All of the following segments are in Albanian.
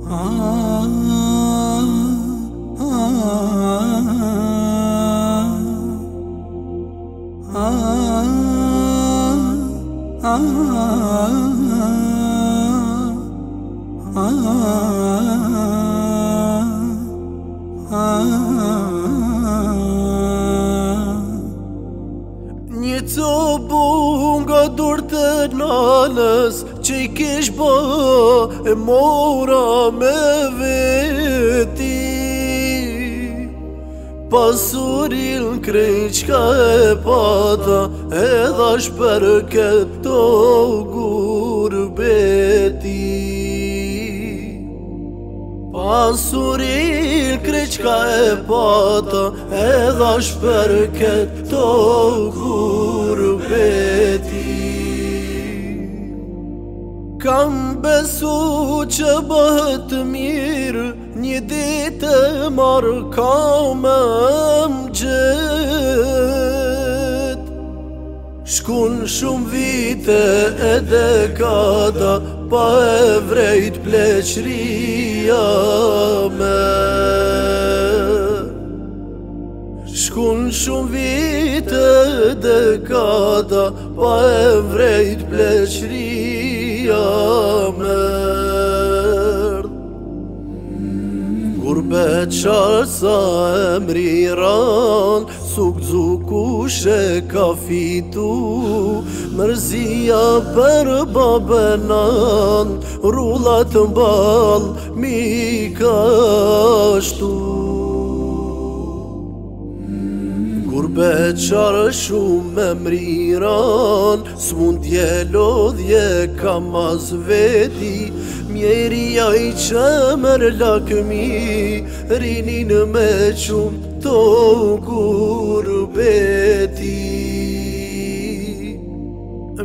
Aaaaaaa Një të buhën nga dorë të nëles që i kishë bë e mora me veti Pasurin krej qka e pata edha shper këto gurbeti Pasurin krej qka e pata edha shper këto gurbeti Kam besu që bëhet mirë Një ditë e marë ka më më gjithë Shkun shumë vite e dekada Pa e vrejt pleqria me Shkun shumë vite e dekada Pa e vrejt pleqria me ja jo mërë Kur be qalë sa e mri ranë Suk dzuku shë ka fitu Mërzia për babenan Rullat mbal mi ka shtu Beqar shumë me mriran Së mund jelodhje kam as veti Mjeria i që mërë lakmi Rinin me qumë të kur beti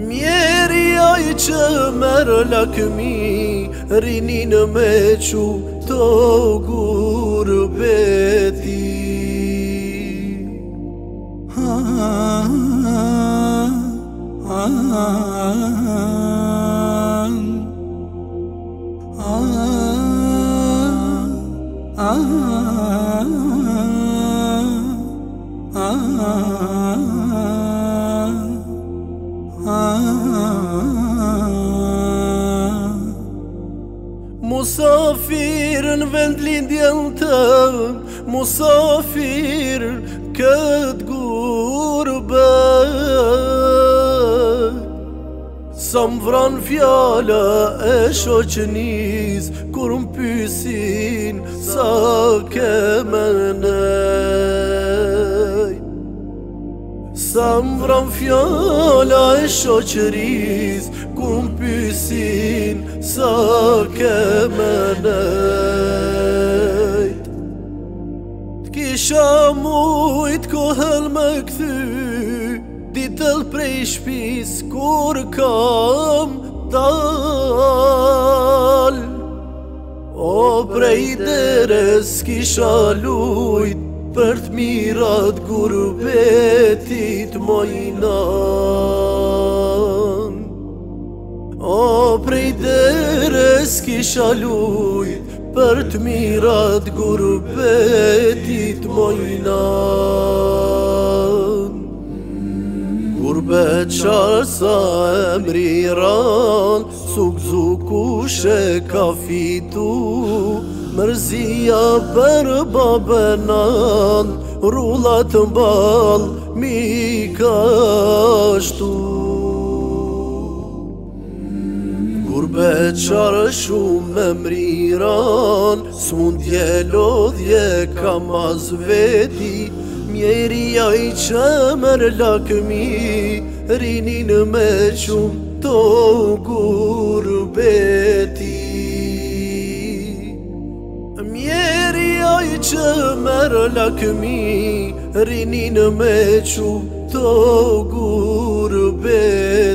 Mjeria i që mërë lakmi Rinin me qumë të kur beti Musafir në vend lidhja në të Musafir këtë gurë bë sa më vran fjala e shoqeniz Kur më pysin sa keme nej Sa më vran fjala e shoqeriz Kur më pysin sa keme nej T'kisha mujt kohel me këthyr qëll prej shpis kur kam dal O prej deres kisha lujt për të mirat gurbetit mojnan O prej deres kisha lujt për të mirat gurbetit mojnan beqarë sa e mriran, Suk zuku shë ka fitu, Mërzia për babenan, Rullat ban mi ka shtu. Kur beqarë shumë me mriran, Sundje lodhje ka maz veti, Mjeri aj që mërë lakëmi Rinin me qumë të gurë beti Mjeri aj që mërë lakëmi Rinin me beti